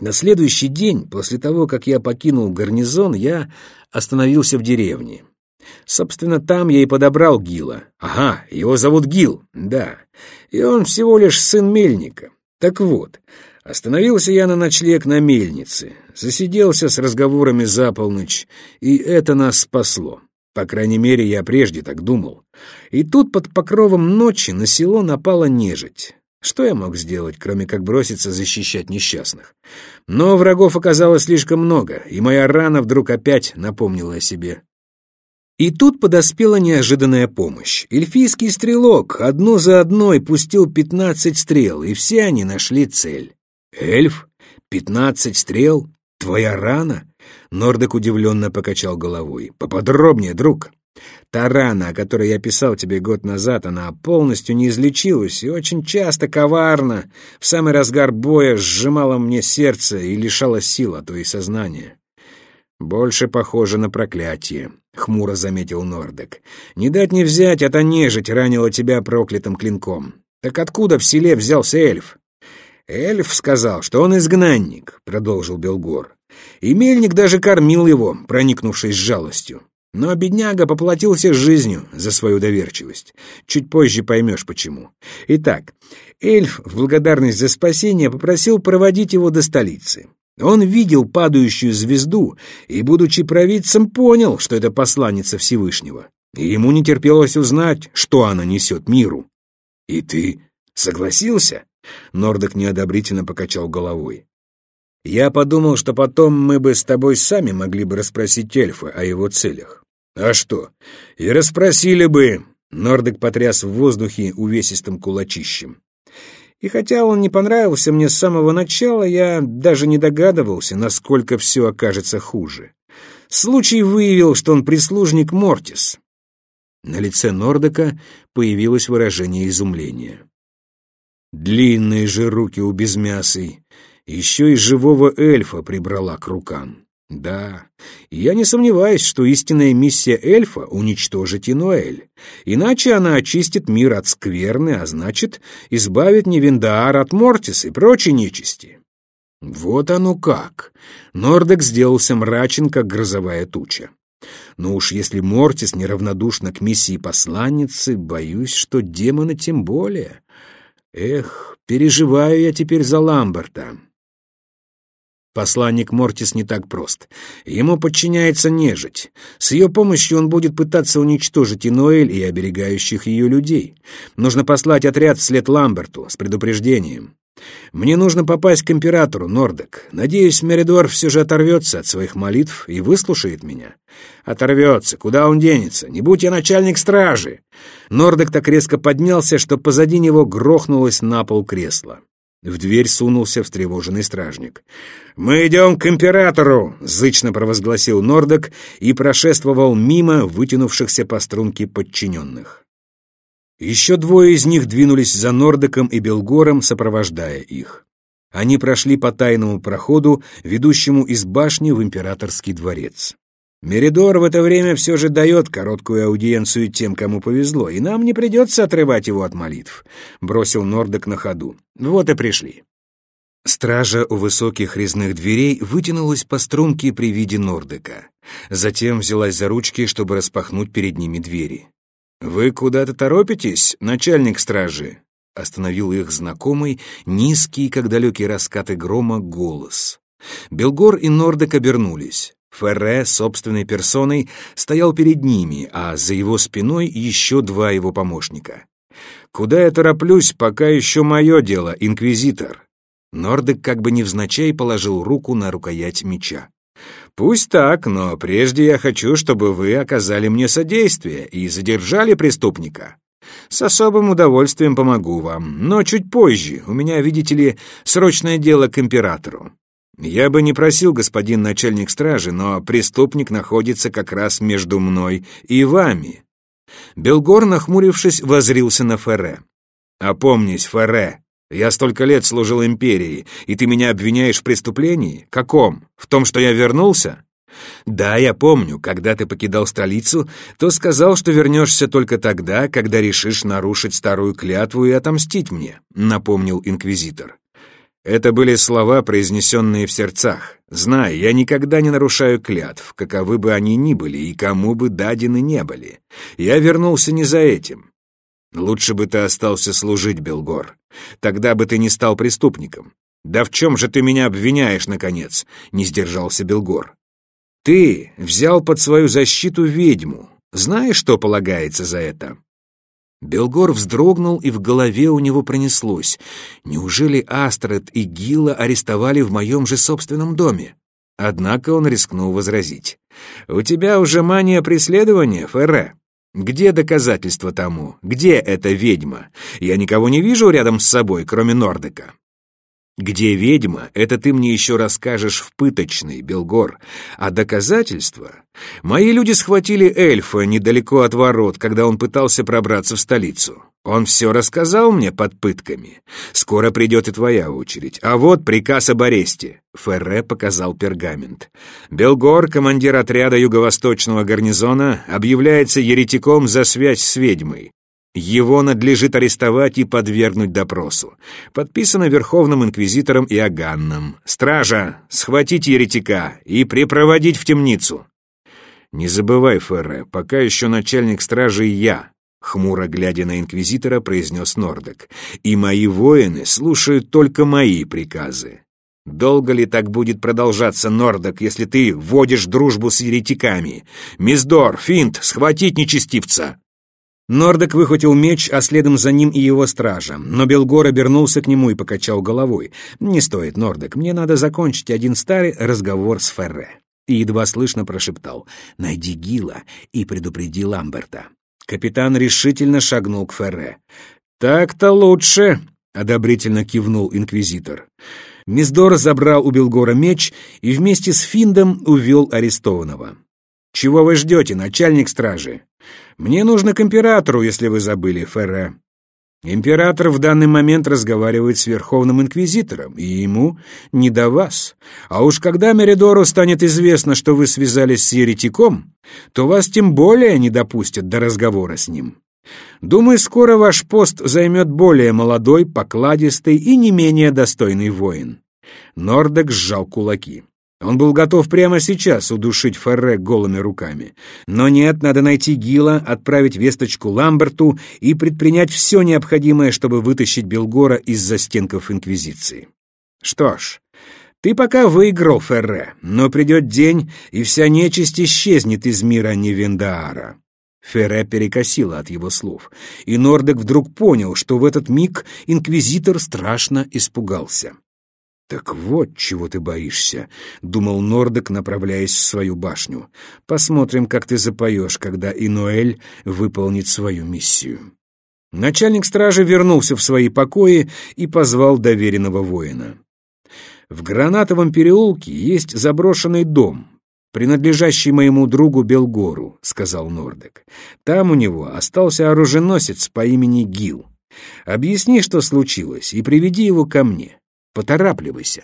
На следующий день, после того, как я покинул гарнизон, я остановился в деревне. Собственно, там я и подобрал Гила. Ага, его зовут Гил, да. И он всего лишь сын мельника. Так вот, остановился я на ночлег на мельнице, засиделся с разговорами за полночь, и это нас спасло. По крайней мере, я прежде так думал. И тут под покровом ночи на село напала нежить. Что я мог сделать, кроме как броситься защищать несчастных? Но врагов оказалось слишком много, и моя рана вдруг опять напомнила о себе. И тут подоспела неожиданная помощь. Эльфийский стрелок одну за одной пустил пятнадцать стрел, и все они нашли цель. «Эльф? Пятнадцать стрел? Твоя рана?» Нордек удивленно покачал головой. «Поподробнее, друг». Та рана, о которой я писал тебе год назад, она полностью не излечилась и очень часто коварно, в самый разгар боя сжимала мне сердце и лишала сил, а то и сознания. «Больше похоже на проклятие», — хмуро заметил Нордек. «Не дать не взять, это нежить ранила тебя проклятым клинком. Так откуда в селе взялся эльф?» «Эльф сказал, что он изгнанник», — продолжил Белгор. «И мельник даже кормил его, проникнувшись жалостью. Но бедняга поплатился жизнью за свою доверчивость. Чуть позже поймешь, почему. Итак, эльф в благодарность за спасение попросил проводить его до столицы. Он видел падающую звезду и, будучи провидцем, понял, что это посланница Всевышнего. И ему не терпелось узнать, что она несет миру. «И ты согласился?» Нордок неодобрительно покачал головой. «Я подумал, что потом мы бы с тобой сами могли бы расспросить эльфа о его целях. А что? И расспросили бы!» Нордек потряс в воздухе увесистым кулачищем. И хотя он не понравился мне с самого начала, я даже не догадывался, насколько все окажется хуже. Случай выявил, что он прислужник Мортис. На лице Нордека появилось выражение изумления. Длинные же руки у безмясой, еще и живого эльфа прибрала к рукам. Да, я не сомневаюсь, что истинная миссия эльфа — уничтожить Инуэль. Иначе она очистит мир от скверны, а значит, избавит Невиндаар от Мортис и прочей нечисти. Вот оно как. Нордек сделался мрачен, как грозовая туча. Но уж если Мортис неравнодушна к миссии посланницы, боюсь, что демоны тем более. Эх, переживаю я теперь за Ламберта. Посланник Мортис не так прост. Ему подчиняется нежить. С ее помощью он будет пытаться уничтожить и Ноэль, и оберегающих ее людей. Нужно послать отряд вслед Ламберту с предупреждением. Мне нужно попасть к императору, Нордек. Надеюсь, Меридор все же оторвется от своих молитв и выслушает меня. Оторвется. Куда он денется? Не будь я начальник стражи. Нордек так резко поднялся, что позади него грохнулось на пол кресло. В дверь сунулся встревоженный стражник. «Мы идем к императору!» — зычно провозгласил Нордок и прошествовал мимо вытянувшихся по струнке подчиненных. Еще двое из них двинулись за Нордоком и Белгором, сопровождая их. Они прошли по тайному проходу, ведущему из башни в императорский дворец. Меридор в это время все же дает короткую аудиенцию тем, кому повезло, и нам не придется отрывать его от молитв», — бросил Нордок на ходу. «Вот и пришли». Стража у высоких резных дверей вытянулась по струнке при виде Нордека. Затем взялась за ручки, чтобы распахнуть перед ними двери. «Вы куда-то торопитесь, начальник стражи?» — остановил их знакомый, низкий, как далекие раскаты грома, голос. Белгор и Нордек обернулись. Ферре собственной персоной стоял перед ними, а за его спиной еще два его помощника. «Куда я тороплюсь, пока еще мое дело, инквизитор?» Нордек как бы невзначай положил руку на рукоять меча. «Пусть так, но прежде я хочу, чтобы вы оказали мне содействие и задержали преступника. С особым удовольствием помогу вам, но чуть позже. У меня, видите ли, срочное дело к императору. «Я бы не просил, господин начальник стражи, но преступник находится как раз между мной и вами». Белгор, нахмурившись, возрился на Ферре. «Опомнись, Ферре, я столько лет служил империи, и ты меня обвиняешь в преступлении? Каком? В том, что я вернулся?» «Да, я помню, когда ты покидал столицу, то сказал, что вернешься только тогда, когда решишь нарушить старую клятву и отомстить мне», — напомнил инквизитор. Это были слова, произнесенные в сердцах. Знай, я никогда не нарушаю клятв, каковы бы они ни были и кому бы дадены не были. Я вернулся не за этим. Лучше бы ты остался служить, Белгор. Тогда бы ты не стал преступником. Да в чем же ты меня обвиняешь, наконец? Не сдержался Белгор. Ты взял под свою защиту ведьму. Знаешь, что полагается за это? Белгор вздрогнул, и в голове у него пронеслось. Неужели Астрид и Гила арестовали в моем же собственном доме? Однако он рискнул возразить. «У тебя уже мания преследования, Ферре. Где доказательства тому? Где эта ведьма? Я никого не вижу рядом с собой, кроме Нордека». Где ведьма, это ты мне еще расскажешь в пыточной, Белгор. А доказательства? Мои люди схватили эльфа недалеко от ворот, когда он пытался пробраться в столицу. Он все рассказал мне под пытками. Скоро придет и твоя очередь. А вот приказ об аресте. Ферре показал пергамент. Белгор, командир отряда юго-восточного гарнизона, объявляется еретиком за связь с ведьмой. Его надлежит арестовать и подвергнуть допросу. Подписано Верховным Инквизитором Иоганном. Стража, схватить еретика и припроводить в темницу. Не забывай, Ферре, пока еще начальник стражи я, хмуро глядя на инквизитора, произнес Нордек. И мои воины слушают только мои приказы. Долго ли так будет продолжаться, Нордок, если ты вводишь дружбу с еретиками? Миздор, Финт, схватить нечестивца! Нордек выхватил меч, а следом за ним и его стража. Но Белгор обернулся к нему и покачал головой. «Не стоит, Нордек, мне надо закончить один старый разговор с Ферре». И едва слышно прошептал «Найди Гила и предупреди Ламберта». Капитан решительно шагнул к Ферре. «Так-то лучше», — одобрительно кивнул инквизитор. Миздор забрал у Белгора меч и вместе с Финдом увел арестованного. «Чего вы ждете, начальник стражи?» «Мне нужно к императору, если вы забыли, Ферре». Император в данный момент разговаривает с Верховным Инквизитором, и ему не до вас. А уж когда Меридору станет известно, что вы связались с еретиком, то вас тем более не допустят до разговора с ним. Думаю, скоро ваш пост займет более молодой, покладистый и не менее достойный воин. Нордек сжал кулаки. Он был готов прямо сейчас удушить Ферре голыми руками. Но нет, надо найти Гила, отправить весточку Ламберту и предпринять все необходимое, чтобы вытащить Белгора из застенков Инквизиции. Что ж, ты пока выиграл, Ферре, но придет день, и вся нечисть исчезнет из мира Невендаара. Ферре перекосило от его слов, и Нордек вдруг понял, что в этот миг инквизитор страшно испугался. «Так вот, чего ты боишься», — думал Нордек, направляясь в свою башню. «Посмотрим, как ты запоешь, когда Инуэль выполнит свою миссию». Начальник стражи вернулся в свои покои и позвал доверенного воина. «В Гранатовом переулке есть заброшенный дом, принадлежащий моему другу Белгору», — сказал Нордек. «Там у него остался оруженосец по имени Гил. Объясни, что случилось, и приведи его ко мне». Поторапливайся.